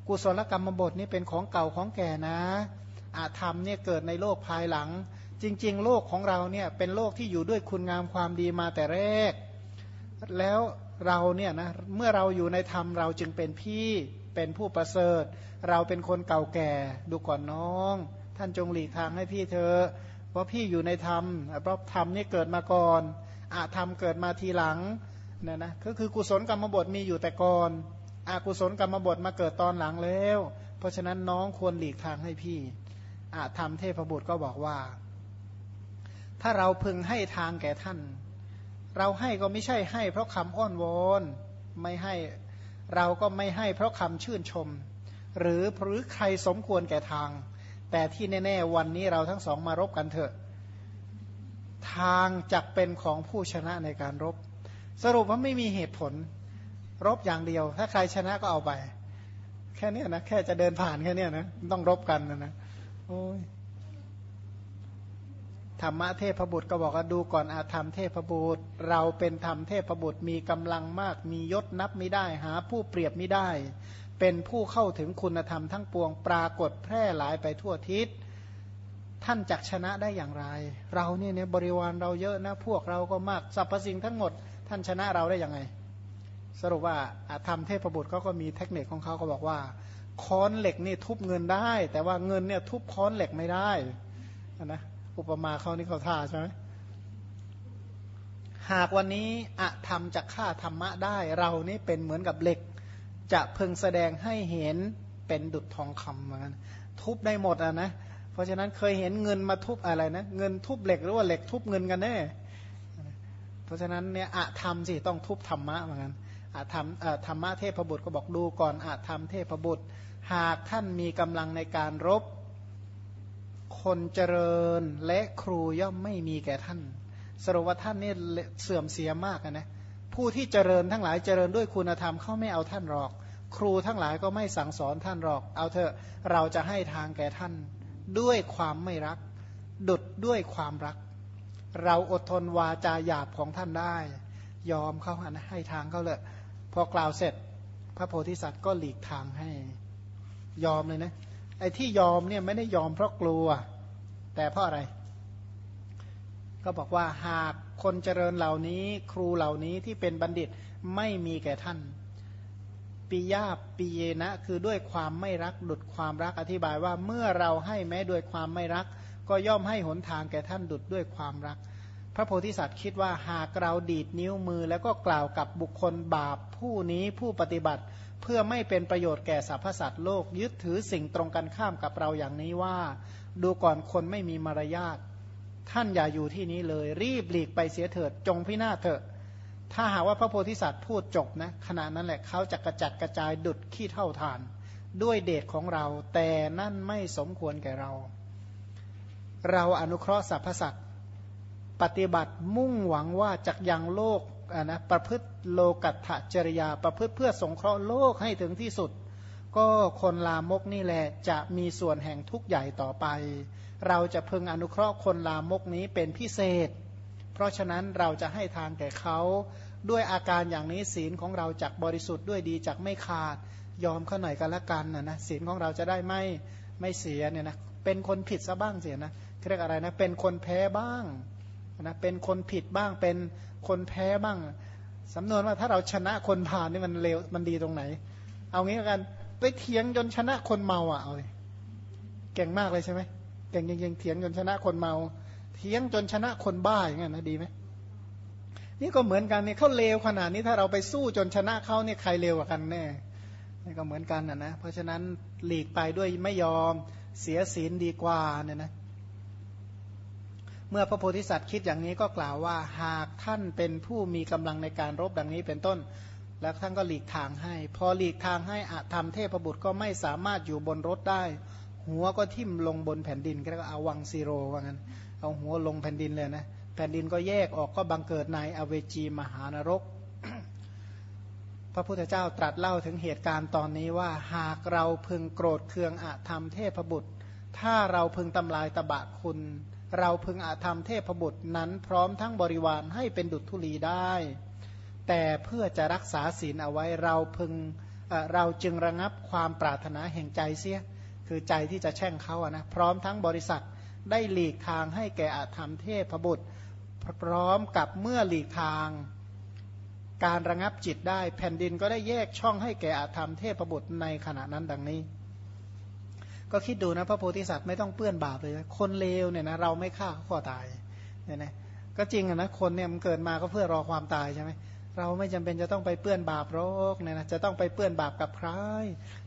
กุศลกรรมบทนี้เป็นของเก่าของแก่นะอาธรรมเนี่ยเกิดในโลกภายหลัง จริง ๆ โลกของเราเนี่ยเป็นโลกที่อยู่ด้วยคุณงามความดีมาแต่แรก แล้วเราเนี่ยนะเมื่อเราอยู่ในธรรมเราจึงเป็นพี่เป็นผู้ประเสริฐ เราเป็นคนเก่าแก่ดูก่อนน้อง ท่านจงหลีกทางให้พี่เธอเพราะพี่อยู่ในธรรมเพราะธรรมนี่เกิดมาก่อนอาธรรมเกิดมาทีหลังเนี่ยนะก็คือกุศลกรรมบทมีอยู่แต่ก่อนอากุศลกรรมบทมาเกิดตอนหลังแล้ว เพราะฉะนั้นน้องควรหลีกทางให้พี่อาธรรมเทพบุตรก็บอกว่า ถ้าเราพึงให้ทางแก่ท่าน เราให้ก็ไม่ใช่ให้ เพราะคำอ้อนวอนไม่ให้เราก็ไม่ให้เพราะคำชื่นชม หรือหรือใครสมควรแก่ทาง แต่ที่แน่ๆวันนี้เราทั้งสองมารบกันเถอะ ทางจักเป็นของผู้ชนะในการรบ สรุปว่าไม่มีเหตุผล รบอย่างเดียว ถ้าใครชนะก็เอาไป แค่นี้นะแค่จะเดินผ่านแค่นี้นะต้องรบกันนะนะโอ้ย ธรรมะเทพบุตรก็บอกว่าดูก่อนอาธรรมเทพบุตร เราเป็นธรรมเทพบุตรมีกำลังมาก มียศนับไม่ได้ หาผู้เปรียบไม่ได้ เป็นผู้เข้าถึงคุณธรรมทั้งปวงปรากฏแพร่หลายไปทั่วทิศท่านจักชนะได้อย่างไร เราเนี่ยเนี่ยบริวารเราเยอะนะพวกเราก็มากสรรพสิ่งทั้งหมด ท่านชนะเราได้ยังไง สรุปว่าธรรมเทพบุตรเขาก็มีเทคนิคของเขาก็บอกว่า ค้อนเหล็กนี่ทุบเงินได้ แต่ว่าเงินเนี่ยทุบค้อนเหล็กไม่ได้นะ อุปมาเขานี่เขาท่าใช่ไหมหากวันนี้อะธรรมจะฆ่าธรรมะได้เรานี่เป็นเหมือนกับเหล็ก จะพึงแสดงให้เห็นเป็นดุจทองคำเหมือนกันทุบได้หมดอะนะเพราะฉะนั้นเคยเห็นเงินมาทุบอะไรนะ เงินทุบเหล็กหรือว่าเหล็กทุบเงินกันแน่เพราะฉะนั้นเนี่ยอะธรรมสิต้องทุบธรรมะเหมือนกันอะธรรมธรรมะเทพบุตรก็บอกดูก่อนอาธรรมเทพบุตร หากท่านมีกำลังในการรบ คนเจริญและครูย่อมไม่มีแก่ท่าน สรุปว่าท่านนี่เสื่อมเสียมากนะผู้ที่เจริญทั้งหลายเจริญด้วยคุณธรรมเขาไม่เอาท่านหรอก ครูทั้งหลายก็ไม่สั่งสอนท่านหรอก เอาเถอะเราจะให้ทางแก่ท่าน ด้วยความไม่รัก ดุดด้วยความรัก เราอดทนวาจาหยาบของท่านได้ ยอมเขาให้ทางเขาเลยพอกล่าวเสร็จ พระโพธิสัตว์ก็หลีกทางให้ ยอมเลยนะไอ้ที่ยอมเนี่ยไม่ได้ยอมเพราะกลัว แต่เพราะอะไร ก็บอกว่าหากคนเจริญเหล่านี้ครูเหล่านี้ที่เป็นบัณฑิตไม่มีแก่ท่านปิยาปิเยนะ คือด้วยความไม่รักดุดความรักอธิบายว่าเมื่อเราให้แม้ด้วยความไม่รัก ก็ย่อมให้หนทางแก่ท่านดุดด้วยความรัก พระโพธิสัตว์คิดว่าหากเราดีดนิ้วมือ แล้วก็กล่าวกับบุคคลบาปผู้นี้ผู้ปฏิบัติ เพื่อไม่เป็นประโยชน์แก่สรรพสัตว์โลกยึดถือสิ่งตรงกันข้ามกับเราอย่างนี้ว่า ดูก่อนคนไม่มีมารยาทท่านอย่าอยู่ที่นี้เลย รีบหลีกไปเสียเถิดจงพินาศเถอะ ถ้าหากว่าพระโพธิสัตว์พูดจบนะขณะนั้นแหละเขาจะกระจัดกระจายดุดขี้เท่าทาน ด้วยเดชของเรา แต่นั่นไม่สมควรแก่เรา เราอนุเคราะห์สรรพสัตว์ปฏิบัติมุ่งหวังว่าจะยังโลกนะประพฤติโลกัตถจริยา ประพฤติเพื่อสงเคราะห์โลกให้ถึงที่สุด ก็คนลามกนี่แหละจะมีส่วนแห่งทุกข์ใหญ่ต่อไป เราจะพึงอนุเคราะห์คนลามกนี้เป็นพิเศษ เพราะฉะนั้นเราจะให้ทางแก่เขาด้วยอาการอย่างนี้ศีลของเราจักบริสุทธิ์ด้วยดีจักไม่ขาด ยอมเขาหน่อยกันละกันนะนะศีลของเราจะได้ไม่ไม่เสียเนี่ยนะเป็นคนผิดซะบ้างเสียนะเรียกอะไรนะเป็นคนแพ้บ้างนะเป็นคนผิดบ้างเป็นคนแพ้บ้างสำนวนว่าถ้าเราชนะคนผ่านนี่มันเลวมันดีตรงไหน เอางี้กัน ไปเถียงจนชนะคนเมาอะเอาเลยเก่งมากเลยใช่ไหมเก่งจริงๆเถียงจนชนะคนเมา เถียงจนชนะคนบ้าอย่างเงี้ยนะดีไหมนี่ก็เหมือนกันเนี่ยเขาเลวขนาดนี้ถ้าเราไปสู้จนชนะเขาเนี่ยใครเลวกว่ากันแน่นี่ก็เหมือนกันนะนะเพราะฉะนั้นหลีกไปด้วยไม่ยอมเสียศีลดีกว่าเนี่ยนะเมื่อพระโพธิสัตว์คิดอย่างนี้ก็กล่าวว่าหากท่านเป็นผู้มีกำลังในการรบดังนี้เป็นต้น แล้วท่านก็หลีกทางให้ พอหลีกทางให้อาธรรมเทพบุตรก็ไม่สามารถอยู่บนรถได้ หัวก็ทิ่มลงบนแผ่นดินก็เรียกว่าอาวังซีโรว่างั้น เอาหัวลงแผ่นดินเลยนะ แผ่นดินก็แยกออกก็บังเกิดในอเวจีมหานรก พระพุทธเจ้าตรัสเล่าถึงเหตุการณ์ตอนนี้ว่า หากเราพึงโกรธเคืองอาธรรมเทพบุตร ถ้าเราพึงทำลายตบะคุณ เราพึงอาธรรมเทพบุตรนั้นพร้อมทั้งบริวารให้เป็นดุจธุลีได้ แต่เพื่อจะรักษาศีลเอาไว้เราพึงเราจึงระงับความปรารถนาแห่งใจเสีย คือใจที่จะแช่งเขาอะนะพร้อมทั้งบริษัทได้หลีกทางให้แก่อาธรรมเทพบุตร พร้อมกับเมื่อหลีกทาง การระงับจิตได้แผ่นดินก็ได้แยกช่องให้แก่อาธรรมเทพบุตรในขณะนั้นดังนี้ ก็คิดดูนะพระโพธิสัตว์ไม่ต้องเปื้อนบาปเลย คนเลวเนี่ยนะเราไม่ฆ่าเขาก็ตายเนี่ยนะก็จริงนะคนเนี่ยมันเกิดมาก็เพื่อรอความตายใช่ไหม เราไม่จำเป็นจะต้องไปเปื้อนบาปโรคเนี่ยนะจะต้องไปเปื้อนบาปกับใคร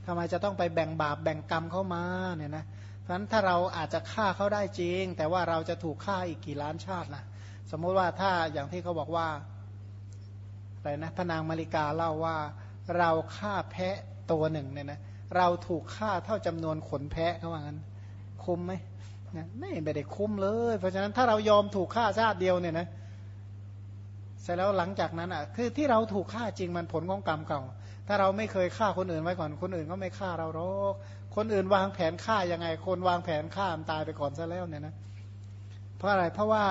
ทำไมจะต้องไปแบ่งบาปแบ่งกรรมเข้ามาเนี่ยนะเพราะฉะนั้นถ้าเราอาจจะฆ่าเขาได้จริง แต่ว่าเราจะถูกฆ่าอีกกี่ล้านชาตินะสมมุติว่าถ้าอย่างที่เขาบอกว่าอะไรนะพนางมาริกาเล่าว่าเราฆ่าแพะตัวหนึ่งเนี่ยนะเราถูกฆ่าเท่าจำนวนขนแพะเขาว่างั้น คุ้มไหมนะไม่ไม่ได้คุ้มเลย เพราะฉะนั้นถ้าเรายอมถูกฆ่าชาติเดียวเนี่ยนะเสร็จแล้วหลังจากนั้นอะคือที่เราถูกฆ่าจริงมันผลของกรรมเก่า ถ้าเราไม่เคยฆ่าคนอื่นไว้ก่อน คนอื่นก็ไม่ฆ่าเราหรอกคนอื่นวางแผนฆ่ายังไง คนวางแผนฆ่ามันตายไปก่อนซะแล้วเนี่ยนะเพราะอะไรเพราะว่า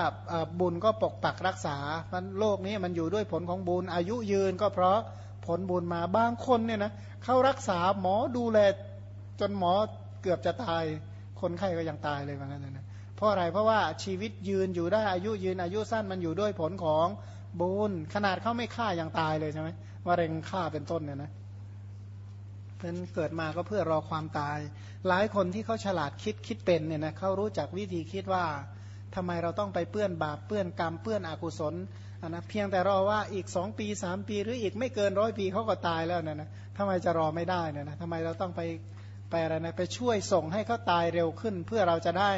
บุญก็ปกปักรักษามันโลกนี้มันอยู่ด้วยผลของบุญอายุยืนก็เพราะผลบุญมาบางคนเนี่ยนะเขารักษาหมอดูแลจนหมอเกือบจะตาย คนไข้ก็ยังตายเลยเหมือนกันนะเพราะอะไรเพราะว่าชีวิตยืนอยู่ได้อายุยืนอายุสั้นมันอยู่ด้วยผลของ บุญขนาดเขาไม่ฆ่ายังตายเลยใช่ไหมว่าเร็งฆ่าเป็นต้นเนี่ยนะเพราะเกิดมาก็เพื่อรอความตาย หลายคนที่เขาฉลาดคิดคิดเป็นเนี่ยนะเขารู้จักวิธีคิดว่าทำไมเราต้องไปเปื้อนบาปเปื้อนกรรมเปื้อนอกุศลนะเพียงแต่รอว่าอีกสองปีสามปีหรืออีกไม่เกินร้อยปีเขาก็ตายแล้วนะนะทำไมจะรอไม่ได้เนะนะทำไมเราต้องไปไปอะไรนะไปช่วยส่งให้เขาตายเร็วขึ้น เพื่อเราจะได้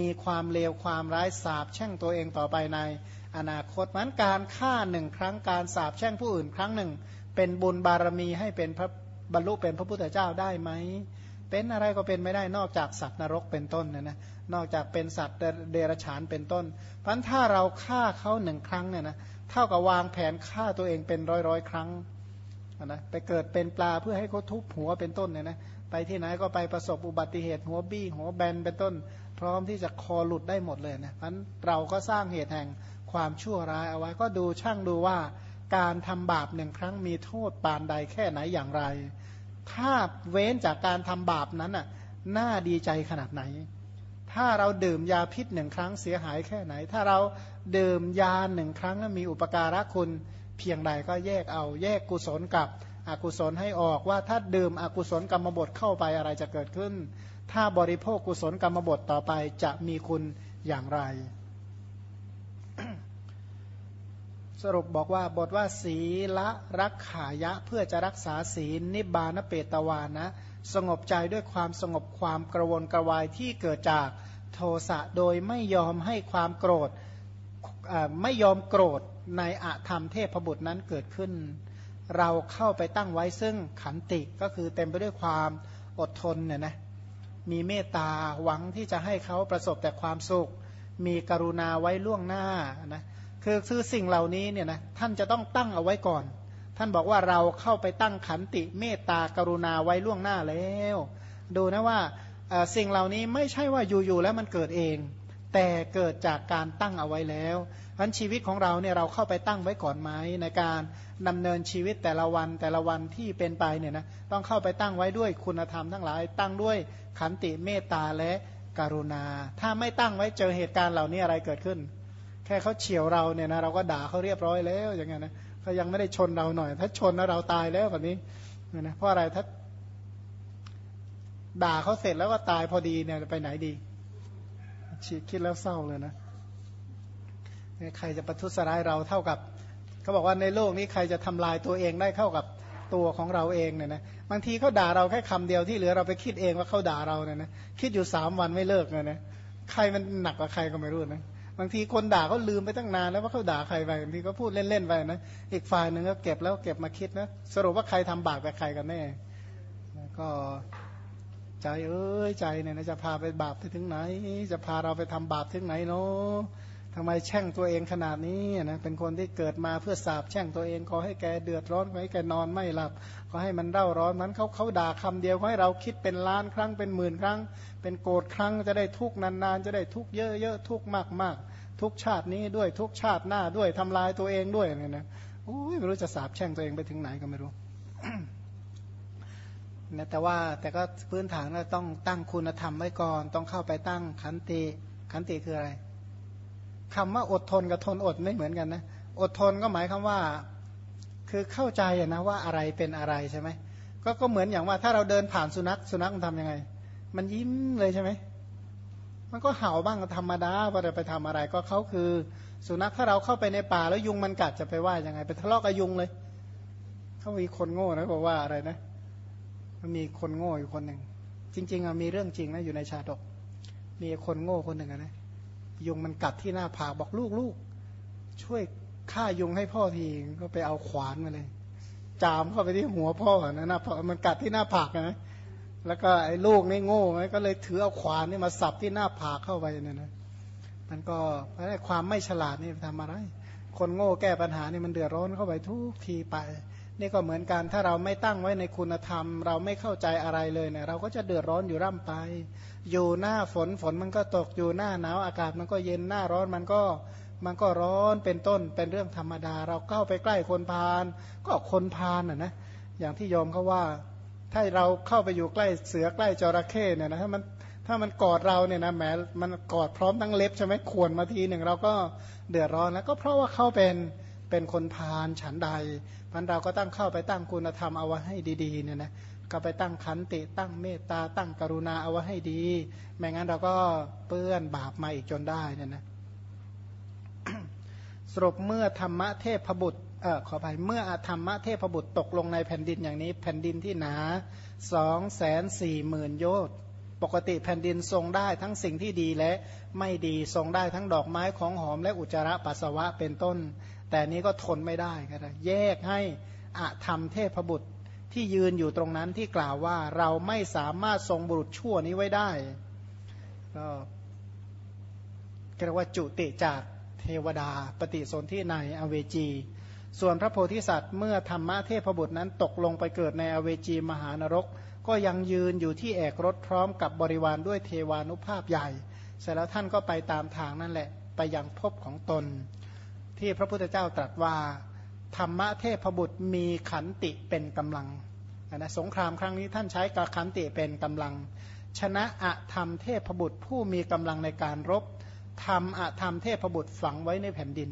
มีความเลวความร้ายสาบแช่งตัวเองต่อไปใน อนาคตมันการฆ่าหนึ่งครั้งการสาบแช่งผู้อื่นครั้งหนึ่ง เป็นบุญบารมีให้เป็นพระบรรลุเป็นพระพุทธเจ้าได้ไหมเป็นอะไรก็เป็นไม่ได้นอกจากสัตว์นรกเป็นต้นนะนะนอกจากเป็นสัตว์เดรัจฉานเป็นต้นพันถ้าเราฆ่าเขาหนึ่งครั้งเนี่ยนะเท่ากับวางแผนฆ่าตัวเองเป็นร้อยร้อยครั้งนะไปเกิดเป็นปลาเพื่อให้เขาทุบหัวเป็นต้นเนี่ยนะไปที่ไหนก็ไปประสบอุบัติเหตุหัวบี้หัวแบนเป็นต้น พร้อมที่จะคอหลุดได้หมดเลยนะพันเราก็สร้างเหตุแห่ง ความชั่วร้ายเอาไว้ ก็ดูช่างดูว่าการทำบาปหนึ่งครั้งมีโทษปานใดแค่ไหนอย่างไร ถ้าเว้นจากการทำบาปนั้นน่ะน่าดีใจขนาดไหน ถ้าเราดื่มยาพิษหนึ่งครั้งเสียหายแค่ไหน ถ้าเราดื่มยาหนึ่งครั้งแล้วมีอุปการะคุณเพียงใดก็แยกเอาแยกกุศลกับอกุศลให้ออกว่าถ้าดื่มอกุศลกรรมบทเข้าไปอะไรจะเกิดขึ้น ถ้าบริโภคกุศลกรรมบทต่อไปจะมีคุณอย่างไร สรุปบอกว่าบทว่าศีละรักขายะเพื่อจะรักษาศีลนิบานเปตวานะ สงบใจด้วยความสงบความกระวนกระวายที่เกิดจากโทสะโดยไม่ยอมให้ความโกรธไม่ยอมโกรธในอาธรรมเทพบุตรนั้นเกิดขึ้น เราเข้าไปตั้งไว้ซึ่งขันติก็คือเต็มไปด้วยความอดทนเนี่ยนะมีเมตตาหวังที่จะให้เขาประสบแต่ความสุข มีกรุณาไว้ล่วงหน้านะ คือคือสิ่งเหล่านี้เนี่ยนะท่านจะต้องตั้งเอาไว้ก่อน ท่านบอกว่าเราเข้าไปตั้งขันติเมตตากรุณาไว้ล่วงหน้าแล้ว ดูนะว่าสิ่งเหล่านี้ไม่ใช่ว่าอยู่ๆแล้วมันเกิดเอง แต่เกิดจากการตั้งเอาไว้แล้วพันชีวิตของเราเนี่ยเราเข้าไปตั้งไว้ก่อนไหมในการดำเนินชีวิตแต่ละวันแต่ละวันที่เป็นไปเนี่ยนะต้องเข้าไปตั้งไว้ด้วยคุณธรรมทั้งหลาย ตั้งด้วยขันติเมตตาและกรุณา ถ้าไม่ตั้งไว้เจอเหตุการณ์เหล่านี้อะไรเกิดขึ้น แค่เขาเฉียวเราเนี่ยนะเราก็ด่าเขาเรียบร้อยแล้วอย่างเงี้ยนะเขายังไม่ได้ชนเราหน่อย ถ้าชนแล้วเราตายแล้วแบบนี้นะเพราะอะไรถ้าด่าเขาเสร็จแล้วก็ตายพอดีเนี่ยไปไหนดีชีคิดแล้วเศร้าเลยนะใครจะประทุษร้ายเราเท่ากับเขาบอกว่าในโลกนี้ใครจะทำลายตัวเองได้เท่ากับตัวของเราเองเนี่ยนะบางทีเขาด่าเราแค่คำเดียวที่เหลือเราไปคิดเองว่าเขาด่าเราเนี่ยนะคิดอยู่สามวันไม่เลิกเลยนะใครมันหนักกว่าใครก็ไม่รู้นะ บางทีคนด่าเขาลืมไปตั้งนานแล้วว่าเขาด่าใครไปบางทีก็พูดเล่นๆไปนะอีกฝ่ายหนึ่งก็เก็บแล้วเก็บมาคิดนะสรุปว่าใครทำบาปกับใครกันแน่ก็ใจเอ้ยใจเนี่ยนะจะพาไปบาปไปถึงไหน จะพาเราไปทำบาปถึงไหนเนาะ ทำไมแช่งตัวเองขนาดนี้นะเป็นคนที่เกิดมาเพื่อสาบแช่งตัวเองขอให้แกเดือดร้อนขอให้แกนอนไม่หลับขอให้มันเร่าร้อนมันเขาเขาด่าคำเดียวขอให้เราคิดเป็นล้านครั้งเป็นหมื่นครั้ง เป็นโกรธครั้งจะได้ทุกนานๆ จะได้ทุกเยอะๆทุกมากๆ ทุกชาตินี้ด้วยทุกชาติหน้าด้วยทำลายตัวเองด้วยเนี่ยนะโอ้ยไม่รู้จะสาบแช่งตัวเองไปถึงไหนก็ไม่รู้นะแต่ว่าแต่ก็พื้นฐานเราต้องตั้งคุณธรรมไว้ก่อน ต้องเข้าไปตั้งขันติขันติคืออะไร คำว่าอดทนกับทนอดไม่เหมือนกันนะ อดทนก็หมายคำว่า คือเข้าใจนะว่าอะไรเป็นอะไรใช่ไหมก็ก็เหมือนอย่างว่าถ้าเราเดินผ่านสุนัขสุนัขมันทำยังไง มันยิ้มเลยใช่ไหมมันก็เห่าบ้างธรรมดาว่าจะไปทำอะไรก็เขาคือ สุนัขถ้าเราเข้าไปในป่าแล้วยุงมันกัดจะไปว่ายังไง ไปทะเลาะกับยุงเลยเขามีคนโง่นะบอกว่าอะไรนะมันมีคนโง่อยู่คนหนึ่งจริงๆมีเรื่องจริงนะอยู่ในชาดก มีคนโง่คนหนึ่งนะ ยุงมันกัดที่หน้าผากบอกลูกลูกช่วยฆ่ายุงให้พ่อทีก็ไปเอาขวานมาเลย จามเข้าไปที่หัวพ่อนะหน้ามันกัดที่หน้าผากนะแล้วก็ไอ้ลูกนี่โง่ไหมก็เลยถือเอาขวานนี่มาสับที่หน้าผากเข้าไปเนี่ยนะมันก็ความไม่ฉลาดนี่ทำอะไร คนโง่แก้ปัญหานี่มันเดือดร้อนเข้าไปทุกทีไป นี่ก็เหมือนกันถ้าเราไม่ตั้งไว้ในคุณธรรม เราไม่เข้าใจอะไรเลยเนี่ยเราก็จะเดือดร้อนอยู่ร่ำไป อยู่หน้าฝนฝนมันก็ตกอยู่หน้าหนาวอากาศมันก็เย็นหน้าร้อนมันก็มันก็ร้อนเป็นต้นเป็นเรื่องธรรมดา เราเข้าไปใกล้คนพาลก็คนพาลน่ะนะอย่างที่ยอมเขาว่า ถ้าเราเข้าไปอยู่ใกล้เสือใกล้จระเข้เนี่ยนะถ้ามันถ้ามันกอดเราเนี่ยนะแหมมันกอดพร้อมทั้งเล็บใช่ไหมขวนมาทีหนึ่งเราก็เดือดร้อนแล้วก็เพราะว่าเขาเป็น เป็นคนพาลฉันใดมันเราก็ตั้งเข้าไปตั้งคุณธรรมเอาไว้ให้ดีๆเนี่ยนะก็ไปตั้งขันติตั้งเมตตาตั้งกรุณาเอาไว้ให้ดี ไม่งั้นเราก็เปื้อนบาปมาอีกจนได้เนี่ยนะสรุปเมื่อธรรมะเทพบุตรเออขออภัยเมื่อธรรมะเทพบุตรตกลงในแผ่นดินอย่างนี้ แผ่นดินที่หนาสองแสนสี่หมื่นโยชน์ปกติแผ่นดินทรงได้ทั้งสิ่งที่ดีและไม่ดีทรงได้ทั้งดอกไม้ของหอมและอุจจาระปัสสาวะเป็นต้น แต่นี้ก็ทนไม่ได้ก็ได้แยกให้อะธรรมเทพบุตรที่ยืนอยู่ตรงนั้นที่กล่าวว่าเราไม่สามารถทรงบุรุษชั่วนี้ไว้ได้ ก็เรียกว่าจุติจากเทวดาปฏิสนธิในอเวจี ส่วนพระโพธิสัตว์เมื่อธรรมะเทพบุตรนั้นตกลงไปเกิดในอเวจีมหานรก ก็ยังยืนอยู่ที่แอกรถพร้อมกับบริวารด้วยเทวานุภาพใหญ่ เสร็จแล้วท่านก็ไปตามทางนั่นแหละ ไปยังพบของตน ที่พระพุทธเจ้าตรัสว่าธรรมะเทพบุตรมีขันติเป็นกำลังนะสงครามครั้งนี้ท่านใช้กขันติเป็นกำลัง ชนะอะธรรมเทพบุตรผู้มีกำลังในการรบทำอะธรรมเทพบุตรฝังไว้ในแผ่นดิน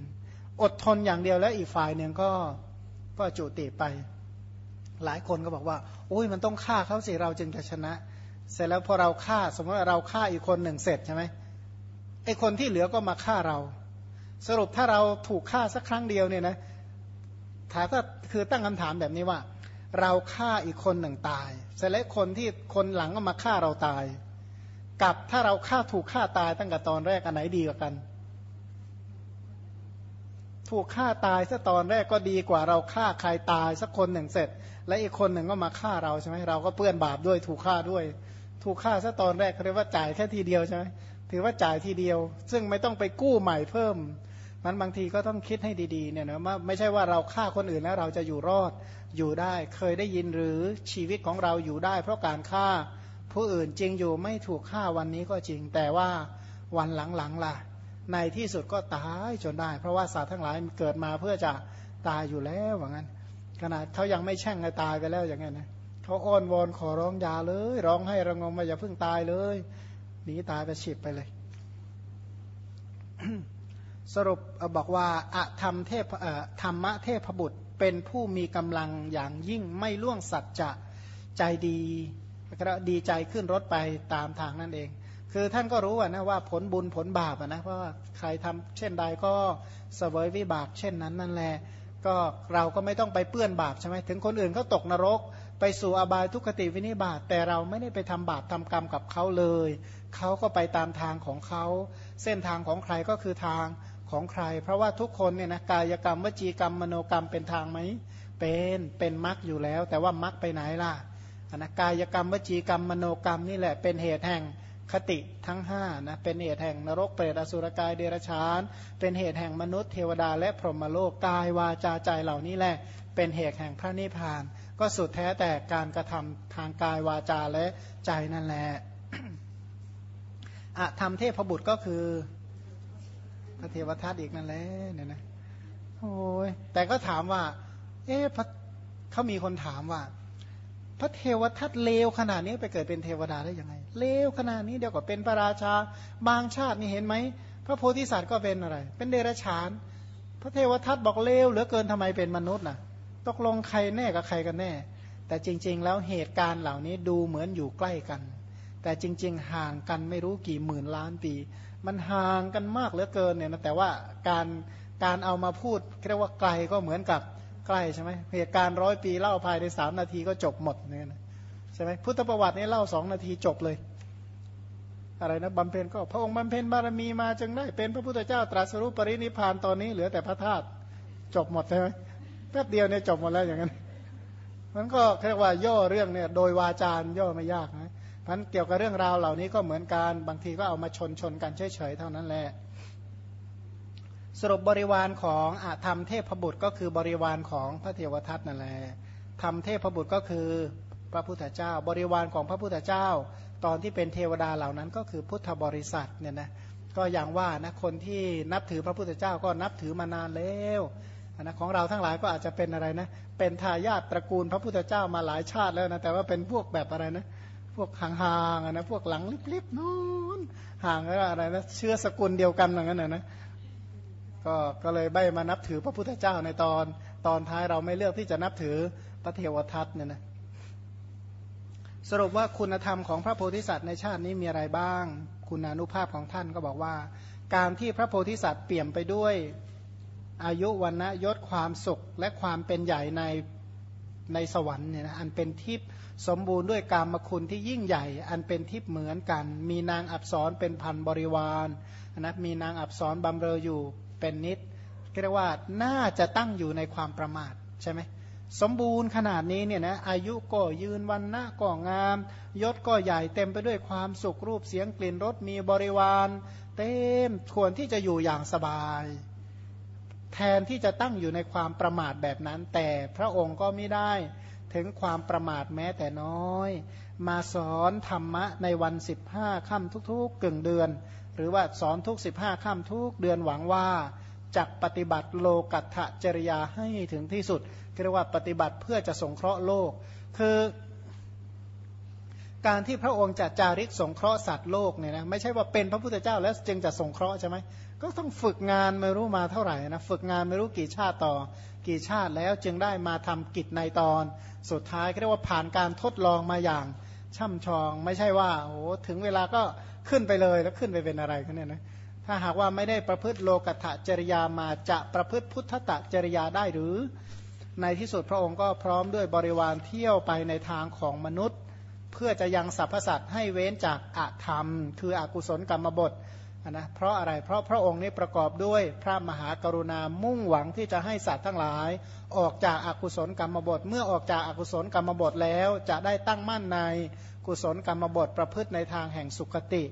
อดทนอย่างเดียวแล้วอีกฝ่ายหนึ่งก็ก็จุติไป หลายคนก็บอกว่า โอ้ยมันต้องฆ่าเขาสิเราจึงจะชนะ เสร็จแล้วพอเราฆ่า สมมติว่าเราฆ่าอีกคนหนึ่งเสร็จใช่ไหมไอคนที่เหลือก็มาฆ่าเรา สรุปถ้าเราถูกฆ่าสักครั้งเดียวเนี่ยนะถามก็คือตั้งคำถามแบบนี้ว่า เราฆ่าอีกคนหนึ่งตายเสร็จแล้วคนที่คนหลังก็มาฆ่าเราตาย กับถ้าเราฆ่าถูกฆ่าตายตั้งแต่ตอนแรกอันไหนดีกว่ากัน ถูกฆ่าตายซะตอนแรกก็ดีกว่าเราฆ่าใครตายสักคนหนึ่งเสร็จ และอีกคนหนึ่งก็มาฆ่าเราใช่ไหมเราก็เปื้อนบาปด้วยถูกฆ่าด้วย ถูกฆ่าซะตอนแรกเขาเรียกว่าจ่ายแค่ทีเดียวใช่ไหมถือว่าจ่ายทีเดียว ซึ่งไม่ต้องไปกู้ใหม่เพิ่ม มันบางทีก็ต้องคิดให้ดีๆเนี่ยนะไม่ใช่ว่าเราฆ่าคนอื่นแล้วเราจะอยู่รอดอยู่ได้ เคยได้ยินหรือชีวิตของเราอยู่ได้ เพราะการฆ่าผู้อื่นจริงอยู่ไม่ถูกฆ่าวันนี้ก็จริง แต่ว่าวันหลังๆล่ะ ในที่สุดก็ตายจนได้ เพราะว่าสัตว์ทั้งหลายเกิดมาเพื่อจะตายอยู่แล้วว่างั้น ขนาดเขายังไม่แช่งให้ตายไปแล้วอย่างนั้นนะเขาอ้อนวอนขอร้องยาเลย ร้องให้ระงมมาอย่าเพิ่งตายเลยหนีตายไปฉิบไปเลย สรุปบอกว่าอะธรรมเทพธรรมะเทพบุตรเป็นผู้มีกำลังอย่างยิ่งไม่ล่วงสัจจะใจดีก็ดีใจขึ้นรถไปตามทางนั่นเอง คือท่านก็รู้ว่านะว่าผลบุญผลบาปนะเพราะว่าใครทำเช่นใดก็เสวยวิบากเช่นนั้นนั่นแหละก็เราก็ไม่ต้องไปเปื้อนบาปใช่ไหมถึงคนอื่นเขาตกนรก ไปสู่อบายทุกขติวินิบาตแต่เราไม่ได้ไปทำบาปทำกรรมกับเขาเลยเขาก็ไปตามทางของเขา เส้นทางของใครก็คือทาง ของใคร เพราะว่าทุกคนเนี่ยนะกายกรรมวจีกรรมมโนกรรมเป็นทางไหมเป็นเป็นมรรคอยู่แล้ว แต่ว่ามรรคไปไหนล่ะนะกายกรรมวจีกรรมมโนกรรมนี่แหละเป็นเหตุแห่งคติทั้ง5นะเป็นเหตุแห่งนรกเปรตอสุรกายเดรัจฉาน เป็นเหตุแห่งมนุษย์เทวดาและพรหมโลกกายวาจาใจเหล่านี้แหละ เป็นเหตุแห่งพระนิพพาน ก็สุดแท้แต่การกระทำทางกายวาจาและใจนั่นแหละอะทำเทพบุตรก็คือ พระเทวทัตอีกนั่นแหละเนี่ยนะโอ้ยแต่ก็ถามว่า เอ๊ะเขามีคนถามว่า พระเทวทัตเลวขนาดนี้ไปเกิดเป็นเทวดาได้ยังไง เลวขนาดนี้เดี๋ยวก็เป็นพระราชาบางชาตินี่เห็นไหมพระโพธิสัตว์ก็เป็นอะไร เป็นเดรัจฉาน พระเทวทัตบอกเลวเหลือเกินทำไมเป็นมนุษย์น่ะตกลงใครแน่กับใครกันแน่ แต่จริง ๆ แล้วเหตุการณ์เหล่านี้ดูเหมือนอยู่ใกล้กัน แต่จริง ๆ ห่างกันไม่รู้กี่หมื่นล้านปี มันห่างกันมากเหลือเกินเนี่ยนะแต่ว่าการการเอามาพูดเรียกว่าไกลก็เหมือนกับใกล้ใช่ไหมเหตุการณ์ร้อยปีเล่าภายในสามนาทีก็จบหมดเนี่ยนะใช่ไหมพุทธประวัตินี่เล่าสองนาทีจบเลย อะไรนะบำเพ็ญก็พระองค์บำเพ็ญบารมีมาจึงได้ เป็นพระพุทธเจ้าตรัสรู้ปรินิพานตอนนี้เหลือแต่พระธาตุจบหมดใช่ไหมแป๊บเดียวเนี่ยจบหมดแล้วอย่างนั้นมันก็เรียกว่าย่อเรื่องเนี่ยโดยวาจารย่อไม่ยากนะ พันเกี่ยวกับเรื่องราวเหล่านี้ก็เหมือนกันบางทีก็เอามาชนชนกันเฉยๆเท่านั้นแหละ สรุปบริวารของอาธรรมเทพบุตรก็คือบริวารของพระเทวทัตนั่นแหละธรรมเทพบุตรก็คือพระพุทธเจ้า บริวารของพระพุทธเจ้า ตอนที่เป็นเทวดาเหล่านั้นก็คือพุทธบริษัทเนี่ยนะก็อย่างว่านะคนที่นับถือพระพุทธเจ้าก็นับถือมานานแล้วนะของเราทั้งหลายก็อาจจะเป็นอะไรนะ เป็นทายาทตระกูลพระพุทธเจ้ามาหลายชาติแล้วนะแต่ว่าเป็นพวกแบบอะไรนะ พวกห่างๆนะพวกหลังลิบๆนู้นห่างอะไรนะเชื้อสกุลเดียวกันอย่างนั้นนะก็ก็เลยใบมานับถือพระพุทธเจ้าในตอน ตอนท้ายเราไม่เลือกที่จะนับถือพระเทวทัตเนี่ยนะสรุปว่าคุณธรรมของพระโพธิสัตว์ในชาตินี้มีอะไรบ้าง คุณานุภาพของท่านก็บอกว่า การที่พระโพธิสัตว์เปี่ยมไปด้วยอายุวันนะยศความสุขและความเป็นใหญ่ใน ในสวรรค์เนี่ยนะอันเป็นทิพย์สมบูรณ์ด้วยกามคุณที่ยิ่งใหญ่ อันเป็นทิพย์เหมือนกัน มีนางอับสรเป็นพันบริวารนะมีนางอับสรบำเรออยู่เป็นนิดเรียกว่าน่าจะตั้งอยู่ในความประมาทใช่ไหมสมบูรณ์ขนาดนี้เนี่ยนะอายุก็ยืนวันหน้าก็งาม ยศก็ใหญ่เต็มไปด้วยความสุขรูปเสียงกลิ่นรสมีบริวาร เต็มควรที่จะอยู่อย่างสบาย แทนที่จะตั้งอยู่ในความประมาทแบบนั้น แต่พระองค์ก็ไม่ได้ถึงความประมาทแม้แต่น้อย มาสอนธรรมะในวันสิบห้าค่ำทุกๆกึ่งเดือน หรือว่าสอนทุกสิบห้าค่ำทุกเดือนหวังว่าจักปฏิบัติโลกัตถจริยาให้ถึงที่สุดเรียกว่าปฏิบัติเพื่อจะสงเคราะห์โลก คือ การที่พระองค์จะจาริกสงเคราะห์สัตว์โลกเนี่ยนะไม่ใช่ว่าเป็นพระพุทธเจ้าแล้วจึงจะสงเคราะห์ใช่ไหมก็ต้องฝึกงานไม่รู้มาเท่าไหร่นะฝึกงานไม่รู้กี่ชาติต่อ กี่ชาติแล้วจึงได้มาทำกิจในตอน สุดท้ายเรียกว่าผ่านการทดลองมาอย่างช่ำชอง ไม่ใช่ว่าโอ้ถึงเวลาก็ขึ้นไปเลยแล้วขึ้นไปเป็นอะไรกันเนี่ยนะถ้าหากว่าไม่ได้ประพฤติโลกัตจริยามาจะประพฤติพุทธตจริยาได้หรือ ในที่สุดพระองค์ก็พร้อมด้วยบริวารเที่ยวไปในทางของมนุษย์ เพื่อจะยังสรรพสัตว์ให้เว้นจากอาธรรม คืออกุศลกรรมบทนะเพราะอะไรเพราะพระองค์นี้ประกอบด้วยพระมหากรุณามุ่งหวังที่จะให้สัตว์ทั้งหลาย ออกจากอากุศลกรรมบท เมื่อออกจากอากุศลกรรมบทแล้วจะได้ตั้งมั่นในกุศลกรรมบทประพฤติในทางแห่งสุขติ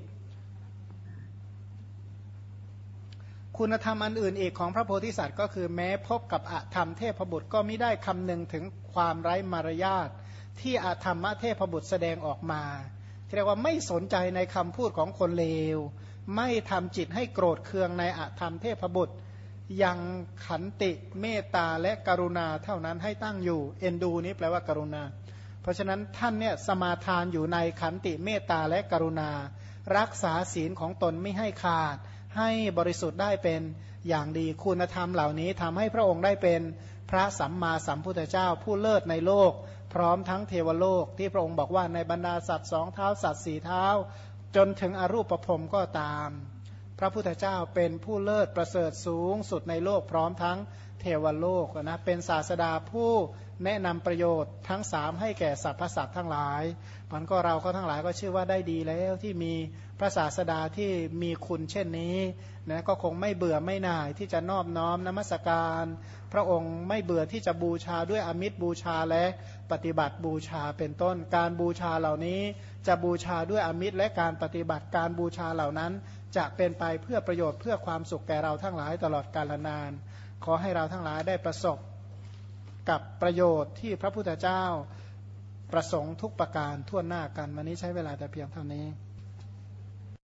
คุณธรรมอันอื่นอีกของพระโพธิสัตว์ก็คือแม้พบกับอธรรมเทพบุตรก็ไม่ได้คำนึงถึงความไร้มารยาท ที่อาธรรมเทพบุตรแสดงออกมาเรียกว่าไม่สนใจในคำพูดของคนเลว ไม่ทำจิตให้โกรธเคืองในอาธรรมเทพบุตร ยังขันติเมตตาและกรุณาเท่านั้นให้ตั้งอยู่ เอ็นดูนี้แปลว่ากรุณา เพราะฉะนั้นท่านเนี่ยสมาทานอยู่ในขันติเมตตาและกรุณา รักษาศีลของตนไม่ให้ขาด ให้บริสุทธิ์ได้เป็นอย่างดีคุณธรรมเหล่านี้ทำให้พระองค์ได้เป็นพระสัมมาสัมพุทธเจ้าผู้เลิศในโลก พร้อมทั้งเทวโลกที่พระองค์บอกว่าในบรรดาสัตว์สองเท้าสัตว์สี่เท้า จนถึงอรูปภพก็ตาม พระพุทธเจ้าเป็นผู้เลิศประเสริฐสูงสุดในโลกพร้อมทั้งเทวโลกนะเป็นศาสดาผู้แนะนำประโยชน์ทั้งสามให้แก่สรรพสัตว์ทั้งหลายมันก็เราก็ทั้งหลายก็ชื่อว่าได้ดีแล้วที่มีพระศาสดาที่มีคุณเช่นนี้นะก็คงไม่เบื่อไม่น่ายที่จะนอบน้อมนมัสการ พระองค์ไม่เบื่อที่จะบูชาด้วยอมิตรบูชาและ ปฏิบัติบูชาเป็นต้น การบูชาเหล่านี้จะบูชาด้วยอมิตรและการปฏิบัติการบูชาเหล่านั้น จะเป็นไปเพื่อประโยชน์เพื่อความสุขแก่เราทั้งหลายตลอดกาลนาน ขอให้เราทั้งหลายได้ประสบกับประโยชน์ที่พระพุทธเจ้าประสงค์ทุกประการทั่วหน้ากัน วันนี้ใช้เวลาแต่เพียงเท่านี้